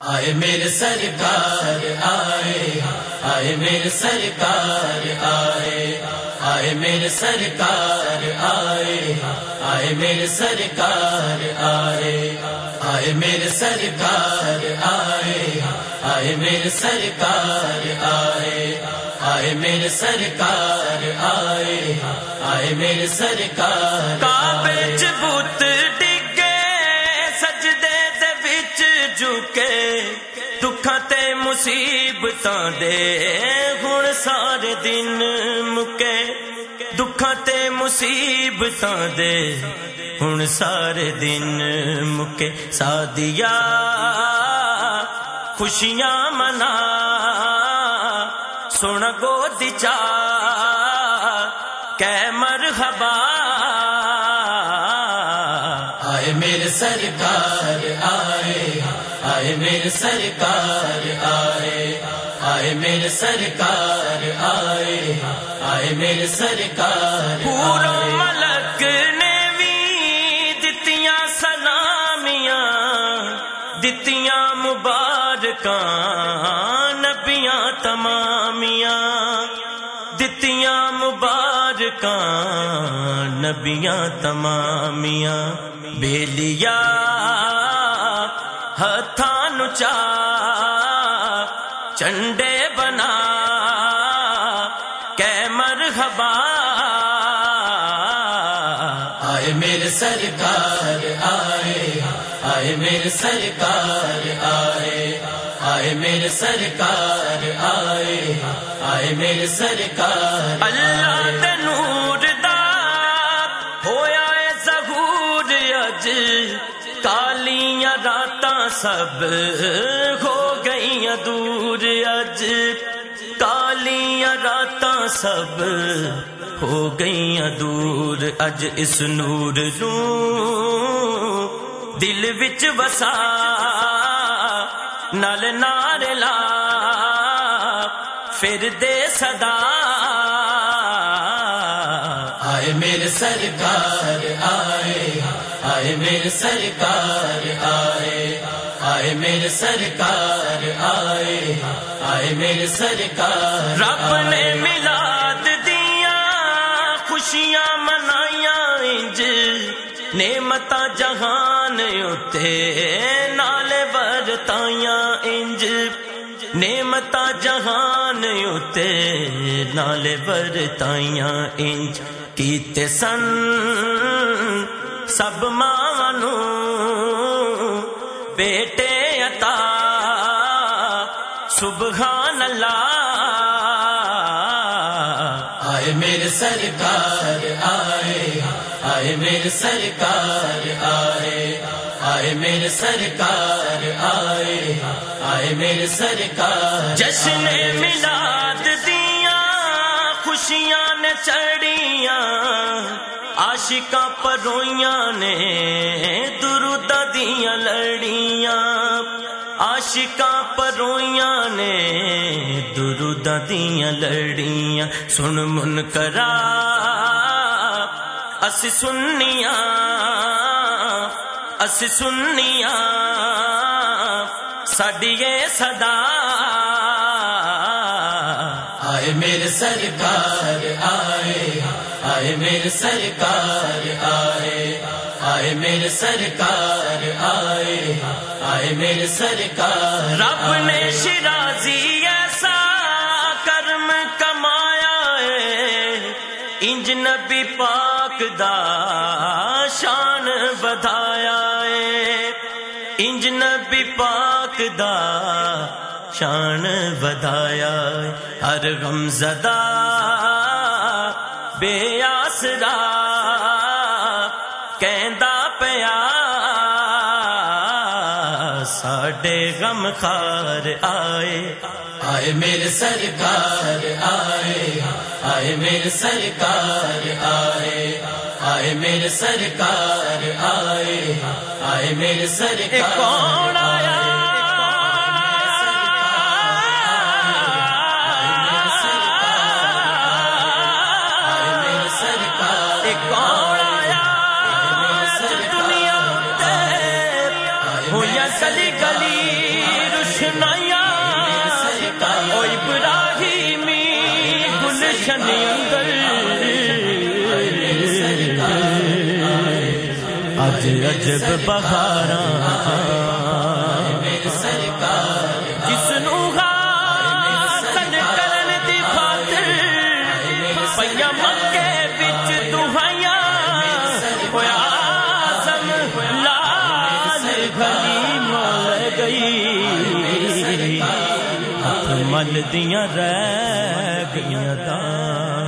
آئے میرے سرکار، آئے آئے میرے سرکار، آئے آئے میرے سرکار، آئے آئے میرے سرکار، آئے آئے میرے سرکار، آئے آئے میرے سرکار، آئے آئے میرے سرکار، آئے آئے میرے سرکار دکھاں تے مصیبتاں دے ہن سارے دن مکے دکھاں تے مصیبتاں دے ہن سارے دن مکے سادیا خوشیاں منا سن گود چا کہ مرحبا آئے میرے سرکار آئے آئے میرے سرکار آئے آئے میرے سرکار آئے آئے میرے سرکار پورا ملک نے بھی دتیاں سلامیاں دتیاں مبارکاں نبیاں تمامیاں دتیاں مبارکاں نبیاں تمامیاں بیلیا ہتھاں نچا چنڈے بنا کہ مرحبا۔ آئے میرے سرکار آئے آئے میرے سرکار آئے آئے میرے سرکار آئے آئے میرے سرکار اللہ کالیاں راتاں سب ہو گئیاں دور اج۔ کالیاں راتاں سب ہو گئیاں دور اج۔ اس نور نو دل وچ وسا، نل نار لا۔ پھر دے صدا۔ آئے میرے سرکار، آئے آئے میرے سرکار آئے آئے میرے سرکار آئے آئے میرے سرکار۔ رب نے ملاد دیا، خوشیاں منائیاں انج۔ نعمت جہان اتے نال برتائیاں انج۔ نعمت جہان اتے نال برتائیاں انج۔ کیتے سن سب مانو بیٹے عطا سبحان اللہ۔ آئے میرے سرکار آئے آئے میرے سرکار آئے آئے میرے سرکار آئے آئے میرے سرکار۔ جشن ملاد دیا خوشیاں نے چڑیاں عاشقاں پرویاں نے درود دیاں لڑیاں عاشقاں پرویاں نے درود دیاں لڑیاں سن من کرا اس سنیاں اس سنیاں سڈیے صدا آئے میرے سرکار، آئے آئے میرے سرکار آئے آئے میرے سرکار آئے آئے میرے سرکار رب نے شرازی ایسا کرم کمایا ہے۔ انج نبی پاک دا شان بدایا ہے۔ انج نبی پاک دا شان بدایا ہے۔ ہر غم زدہ بے آسرا کہندا پیا ساڈے غم خار آئے۔ آئے میرے سرکار آئے آئے میرے سرکار آئے آئے میرے سرکار آئے آئے میرے سرکار کون آیا سلی گلی گلی او ابراہیمی گلشن اندر۔ اج عجب بہاراں۔ مل دیاں رہ گئیاں تاں